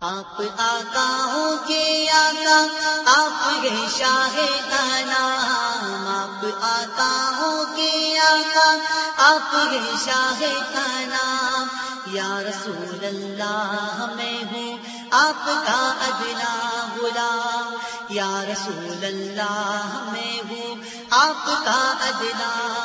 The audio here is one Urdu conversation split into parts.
آپ آقاؤں کے آقا، آپ گے شاہ نام آپ آقاؤں کے آقا، آپ گے شاہ نام یا رسول اللہ، میں ہوں آپ کا ادنا غلام۔ یا رسول اللہ، میں ہوں آپ کا ادنا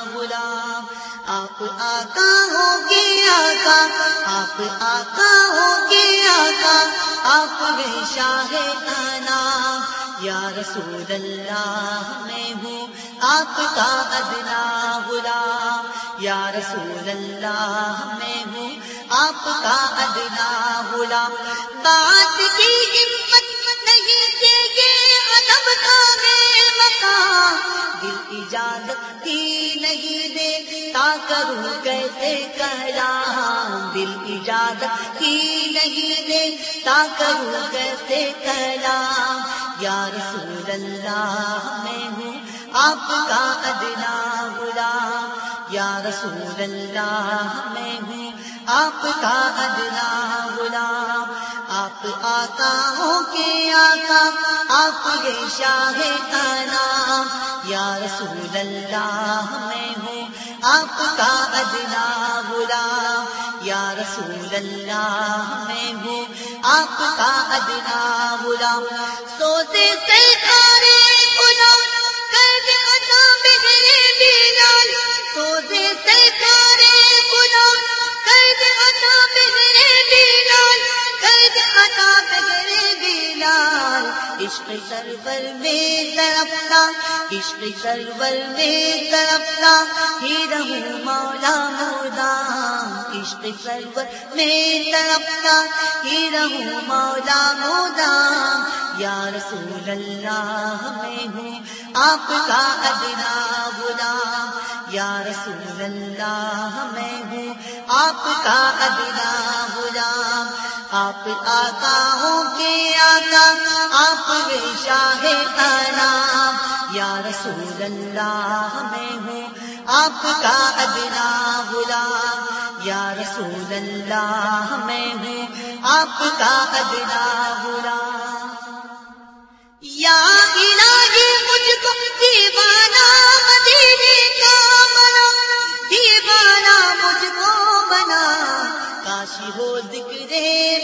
آپ آقا ہو گے آقا، آپ آقا ہو گے آقا، آپ گئے شاہ آنا یا رسول اللہ میں ہوں آپ کا ادنا غلام۔ یا رسول اللہ میں ہوں آپ کا ادنا غلام۔ بات اجازت ہی نہیں دے کروں کیسے کلام دل اجازت ہی نہیں دے کروں کیسے کلام یا رسول اللہ میں ہوں آپ کا ادنا غلام یا رسول اللہ میں ہوں آپ کا ادنا غلام آپ آتا ہو کے آقا آپ یہ شاہ کا نام یا رسول اللہ میں ہوں، آپ کا ادنا غلام۔ یا رسول اللہ میں ہوں، آپ کا ادنا غلام۔ سوتے سے غلام عشق سرور میں طرفتا عشق سرور میں طرفتا ہی رہوں مولا مودام عشق سرور میں طرفتا ہی رہوں مولا مودام یا رسول اللہ میں ہوں آپ کا ادنا غلام۔ یا رسول اللہ میں ہوں، آپ کا ادنا غلام۔ آپ آقا ہو کے آقا، آپ گے شاہ کا یا رسول اللہ میں ہوں، آپ کا ادنا غلام۔ یا رسول اللہ میں ہوں، آپ کا ادنا غلام۔ یا الہی، مجھ کو دیوانہ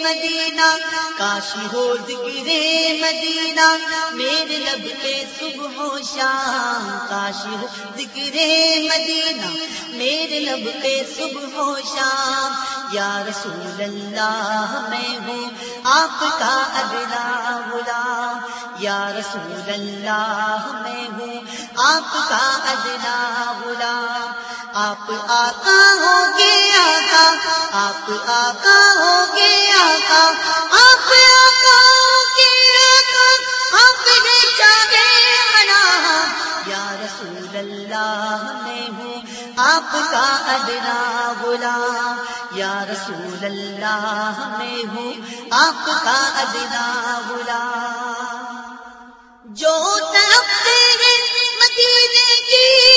مدینہ۔ کاشی ہو ذکر مدینہ۔ میرے لب پہ صبح و شام۔ کاشی ہو ذکر مدینہ۔ میرے لب پہ صبح و شام۔ یا رسول اللہ، میں ہوں آپ کا ادنا غلام۔ یا رسول اللہ، میں ہوں آپ کا ادنا غلام۔ آپ آقا ہو گے آقا آپ آقا ہو گے آقا آپ آقا ہو گے آقا آپ نے چاہے منا یا رسول اللہ میں ہوں، آپ کا ادنا غلام۔ یا رسول اللہ میں ہوں، آپ کا ادنا غلام۔ جو طرف تیرے مدینے کی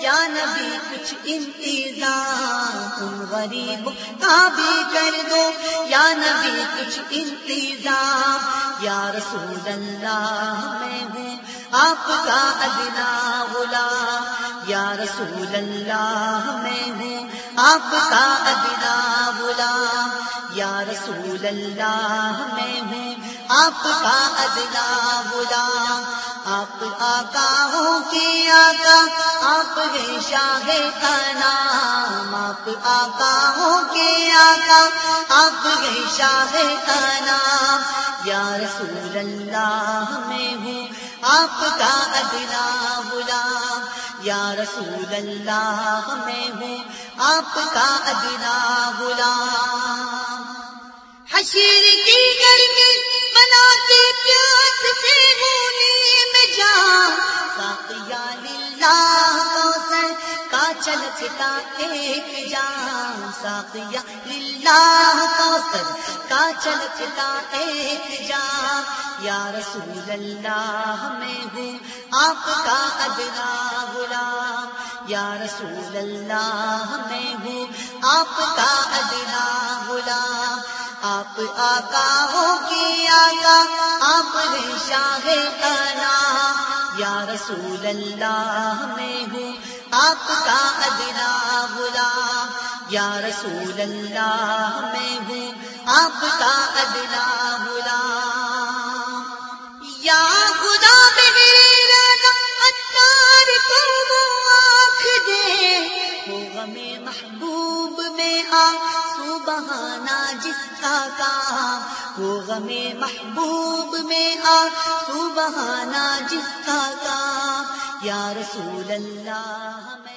یا نبی، کچھ انتظام ان غریبوں کا بھی کر دو۔ یا نبی، کچھ انتظام۔ یا رسول اللہ، میں ہوں آپ کا ادنا غلام۔ یا رسول اللہ، میں ہوں آپ کا ادنا غلام۔ یا رسول اللہ، میں آپ کا ادنا غلام، آپ آقا ہو کے آقا، آپ گے شاہ کا نام آپ آقا ہو کے آقا، آپ گے شاہ کا نام یا رسول اللہ میں ہوں آپ کا ادنا غلام، یا رسول اللہ میں ہوں آپ کا ادنا غلام۔ حشیر کی گرمی بنا پیاس سے ہونے میں جا ساقیا للہ کوثر کا چلک چلکتا ایک جام ساقیہ للہ کوثر کا چلکتا ایک جام یا رسول اللہ، میں ہوں آپ کا ادنا غلام۔ یا رسول اللہ، میں ہوں آپ کا ادنا غلام آقا ہو کی آقا، آپ شاہ تنا یا رسول اللہ میں ہوں آپ کا ادنا غلام۔ یا رسول اللہ میں ہوں آپ کا ادنا غلام۔ میں جس کا کام وہ غم محبوب میں آ بہانا جس کا کام یا رسول اللہ